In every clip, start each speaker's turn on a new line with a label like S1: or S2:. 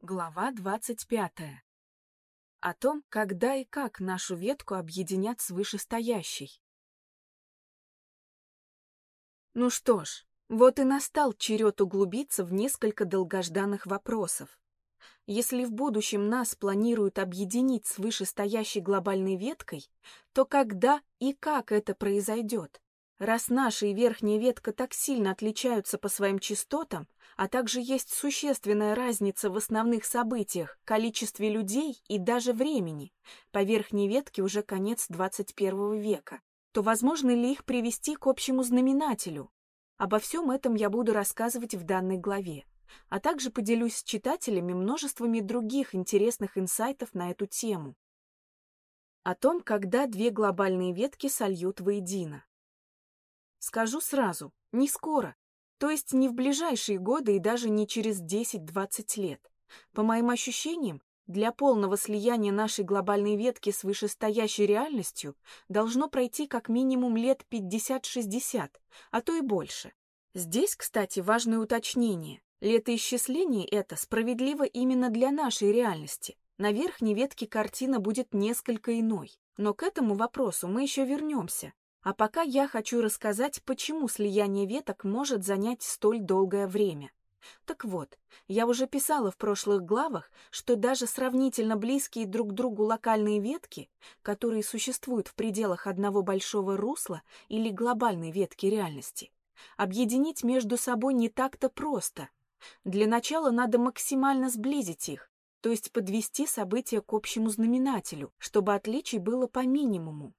S1: Глава 25. О том, когда и как нашу ветку объединят с вышестоящей. Ну что ж, вот и настал черед углубиться в несколько долгожданных вопросов. Если в будущем нас планируют объединить с вышестоящей глобальной веткой, то когда и как это произойдет? Раз наша и верхняя ветка так сильно отличаются по своим частотам, а также есть существенная разница в основных событиях, количестве людей и даже времени, по верхней ветке уже конец 21 века, то возможно ли их привести к общему знаменателю? Обо всем этом я буду рассказывать в данной главе, а также поделюсь с читателями множествами других интересных инсайтов на эту тему. О том, когда две глобальные ветки сольют воедино. Скажу сразу, не скоро, то есть не в ближайшие годы и даже не через 10-20 лет. По моим ощущениям, для полного слияния нашей глобальной ветки с вышестоящей реальностью должно пройти как минимум лет 50-60, а то и больше. Здесь, кстати, важное уточнение. Летоисчисление это справедливо именно для нашей реальности. На верхней ветке картина будет несколько иной. Но к этому вопросу мы еще вернемся, а пока я хочу рассказать, почему слияние веток может занять столь долгое время. Так вот, я уже писала в прошлых главах, что даже сравнительно близкие друг другу локальные ветки, которые существуют в пределах одного большого русла или глобальной ветки реальности, объединить между собой не так-то просто. Для начала надо максимально сблизить их, то есть подвести события к общему знаменателю, чтобы отличий было по минимуму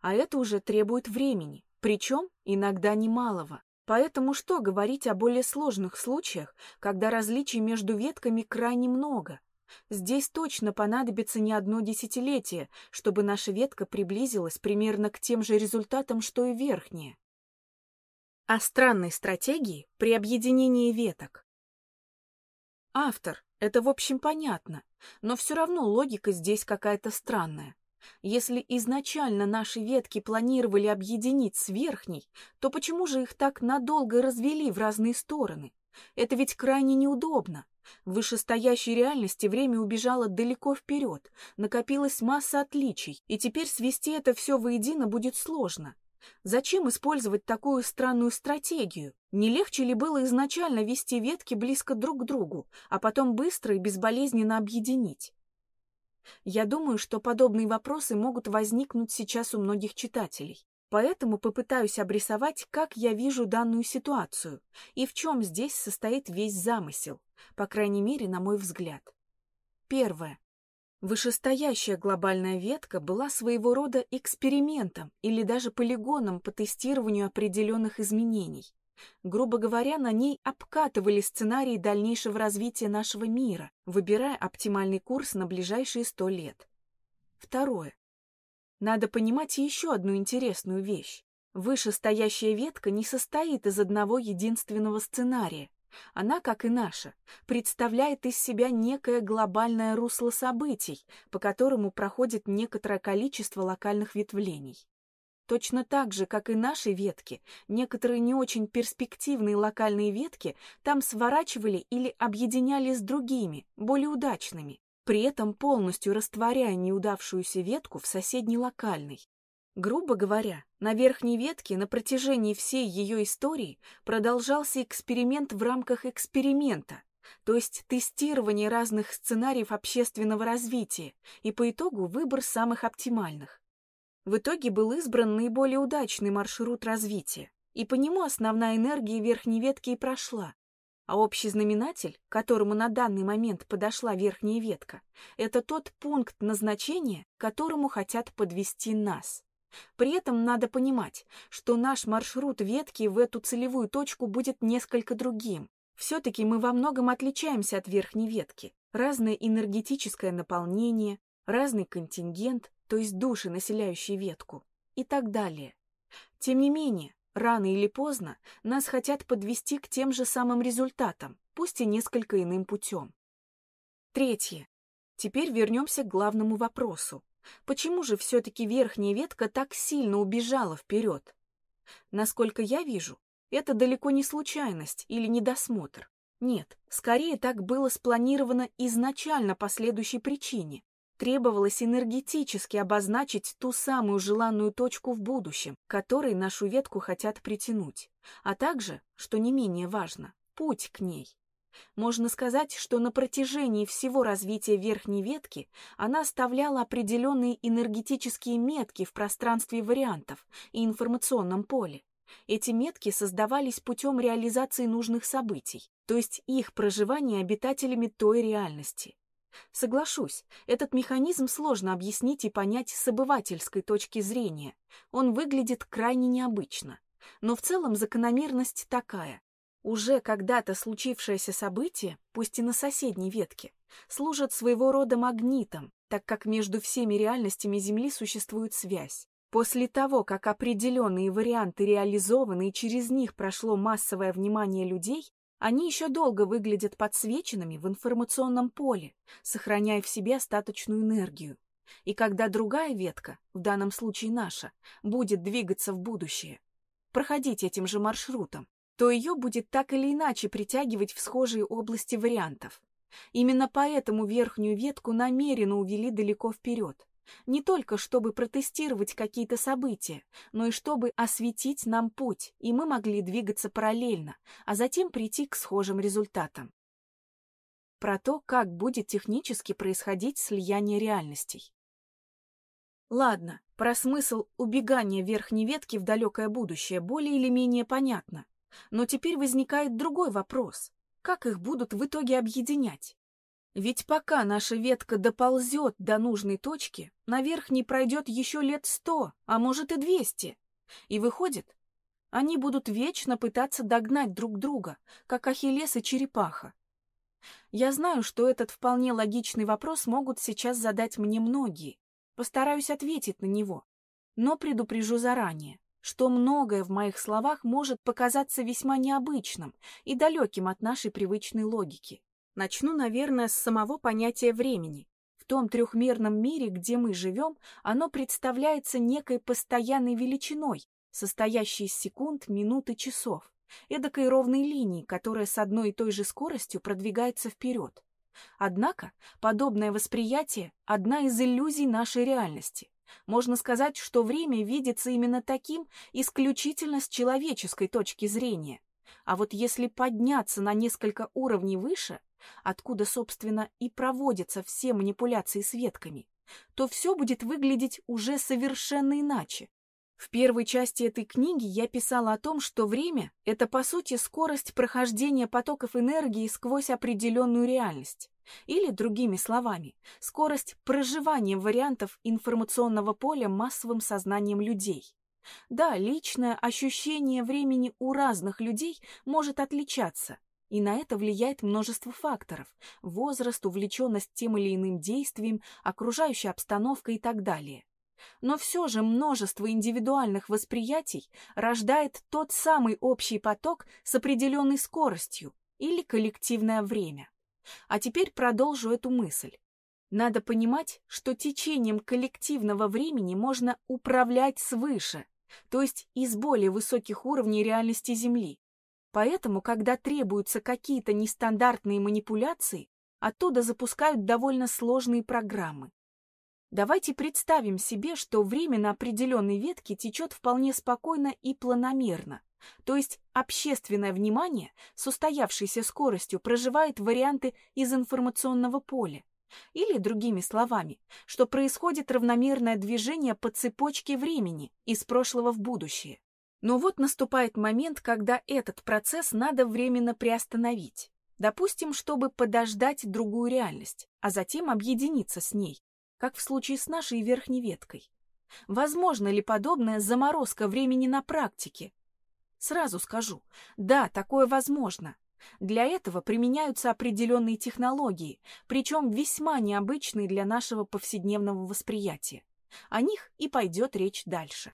S1: а это уже требует времени, причем иногда немалого. Поэтому что говорить о более сложных случаях, когда различий между ветками крайне много? Здесь точно понадобится не одно десятилетие, чтобы наша ветка приблизилась примерно к тем же результатам, что и верхняя. О странной стратегии при объединении веток. Автор, это в общем понятно, но все равно логика здесь какая-то странная. Если изначально наши ветки планировали объединить с верхней, то почему же их так надолго развели в разные стороны? Это ведь крайне неудобно. В вышестоящей реальности время убежало далеко вперед, накопилась масса отличий, и теперь свести это все воедино будет сложно. Зачем использовать такую странную стратегию? Не легче ли было изначально вести ветки близко друг к другу, а потом быстро и безболезненно объединить? Я думаю, что подобные вопросы могут возникнуть сейчас у многих читателей. Поэтому попытаюсь обрисовать, как я вижу данную ситуацию и в чем здесь состоит весь замысел, по крайней мере, на мой взгляд. Первое. Вышестоящая глобальная ветка была своего рода экспериментом или даже полигоном по тестированию определенных изменений. Грубо говоря, на ней обкатывали сценарии дальнейшего развития нашего мира, выбирая оптимальный курс на ближайшие сто лет. Второе. Надо понимать еще одну интересную вещь. Вышестоящая ветка не состоит из одного единственного сценария. Она, как и наша, представляет из себя некое глобальное русло событий, по которому проходит некоторое количество локальных ветвлений. Точно так же, как и наши ветки, некоторые не очень перспективные локальные ветки там сворачивали или объединяли с другими, более удачными, при этом полностью растворяя неудавшуюся ветку в соседней локальной. Грубо говоря, на верхней ветке на протяжении всей ее истории продолжался эксперимент в рамках эксперимента, то есть тестирование разных сценариев общественного развития и по итогу выбор самых оптимальных. В итоге был избран наиболее удачный маршрут развития, и по нему основная энергия верхней ветки и прошла. А общий знаменатель, к которому на данный момент подошла верхняя ветка, это тот пункт назначения, к которому хотят подвести нас. При этом надо понимать, что наш маршрут ветки в эту целевую точку будет несколько другим. Все-таки мы во многом отличаемся от верхней ветки. Разное энергетическое наполнение, разный контингент, то есть души, населяющие ветку, и так далее. Тем не менее, рано или поздно нас хотят подвести к тем же самым результатам, пусть и несколько иным путем. Третье. Теперь вернемся к главному вопросу. Почему же все-таки верхняя ветка так сильно убежала вперед? Насколько я вижу, это далеко не случайность или недосмотр. Нет, скорее так было спланировано изначально по следующей причине. Требовалось энергетически обозначить ту самую желанную точку в будущем, которой нашу ветку хотят притянуть, а также, что не менее важно, путь к ней. Можно сказать, что на протяжении всего развития верхней ветки она оставляла определенные энергетические метки в пространстве вариантов и информационном поле. Эти метки создавались путем реализации нужных событий, то есть их проживания обитателями той реальности. Соглашусь, этот механизм сложно объяснить и понять с обывательской точки зрения. Он выглядит крайне необычно. Но в целом закономерность такая. Уже когда-то случившееся событие, пусть и на соседней ветке, служит своего рода магнитом, так как между всеми реальностями Земли существует связь. После того, как определенные варианты реализованы и через них прошло массовое внимание людей, они еще долго выглядят подсвеченными в информационном поле, сохраняя в себе остаточную энергию. И когда другая ветка, в данном случае наша, будет двигаться в будущее, проходить этим же маршрутом, то ее будет так или иначе притягивать в схожие области вариантов. Именно поэтому верхнюю ветку намеренно увели далеко вперед. Не только чтобы протестировать какие-то события, но и чтобы осветить нам путь, и мы могли двигаться параллельно, а затем прийти к схожим результатам. Про то, как будет технически происходить слияние реальностей. Ладно, про смысл убегания верхней ветки в далекое будущее более или менее понятно. Но теперь возникает другой вопрос. Как их будут в итоге объединять? Ведь пока наша ветка доползет до нужной точки, наверх не пройдет еще лет сто, а может и двести. И выходит, они будут вечно пытаться догнать друг друга, как Ахиллес и черепаха. Я знаю, что этот вполне логичный вопрос могут сейчас задать мне многие. Постараюсь ответить на него, но предупрежу заранее что многое в моих словах может показаться весьма необычным и далеким от нашей привычной логики. Начну, наверное, с самого понятия времени. В том трехмерном мире, где мы живем, оно представляется некой постоянной величиной, состоящей из секунд, минут и часов, эдакой ровной линии, которая с одной и той же скоростью продвигается вперед. Однако подобное восприятие – одна из иллюзий нашей реальности. Можно сказать, что время видится именно таким исключительно с человеческой точки зрения. А вот если подняться на несколько уровней выше, откуда, собственно, и проводятся все манипуляции с ветками, то все будет выглядеть уже совершенно иначе. В первой части этой книги я писала о том, что время — это, по сути, скорость прохождения потоков энергии сквозь определенную реальность. Или, другими словами, скорость проживания вариантов информационного поля массовым сознанием людей. Да, личное ощущение времени у разных людей может отличаться, и на это влияет множество факторов – возраст, увлеченность тем или иным действием, окружающая обстановка и так далее. Но все же множество индивидуальных восприятий рождает тот самый общий поток с определенной скоростью или коллективное время. А теперь продолжу эту мысль. Надо понимать, что течением коллективного времени можно управлять свыше, то есть из более высоких уровней реальности Земли. Поэтому, когда требуются какие-то нестандартные манипуляции, оттуда запускают довольно сложные программы. Давайте представим себе, что время на определенной ветке течет вполне спокойно и планомерно. То есть общественное внимание с устоявшейся скоростью проживает варианты из информационного поля. Или, другими словами, что происходит равномерное движение по цепочке времени из прошлого в будущее. Но вот наступает момент, когда этот процесс надо временно приостановить. Допустим, чтобы подождать другую реальность, а затем объединиться с ней как в случае с нашей верхней веткой. Возможно ли подобная заморозка времени на практике? Сразу скажу, да, такое возможно. Для этого применяются определенные технологии, причем весьма необычные для нашего повседневного восприятия. О них и пойдет речь дальше.